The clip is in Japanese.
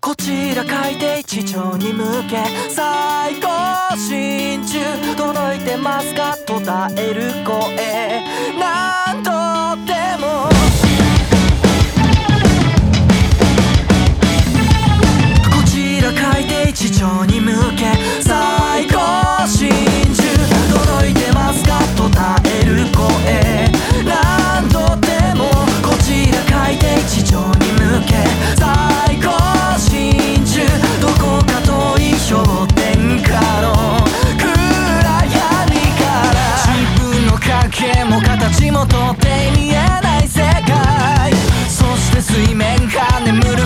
こちら海底地上に向け最高心中届いてますか？と伝える声。戻っ見えない世界。そして水面下眠る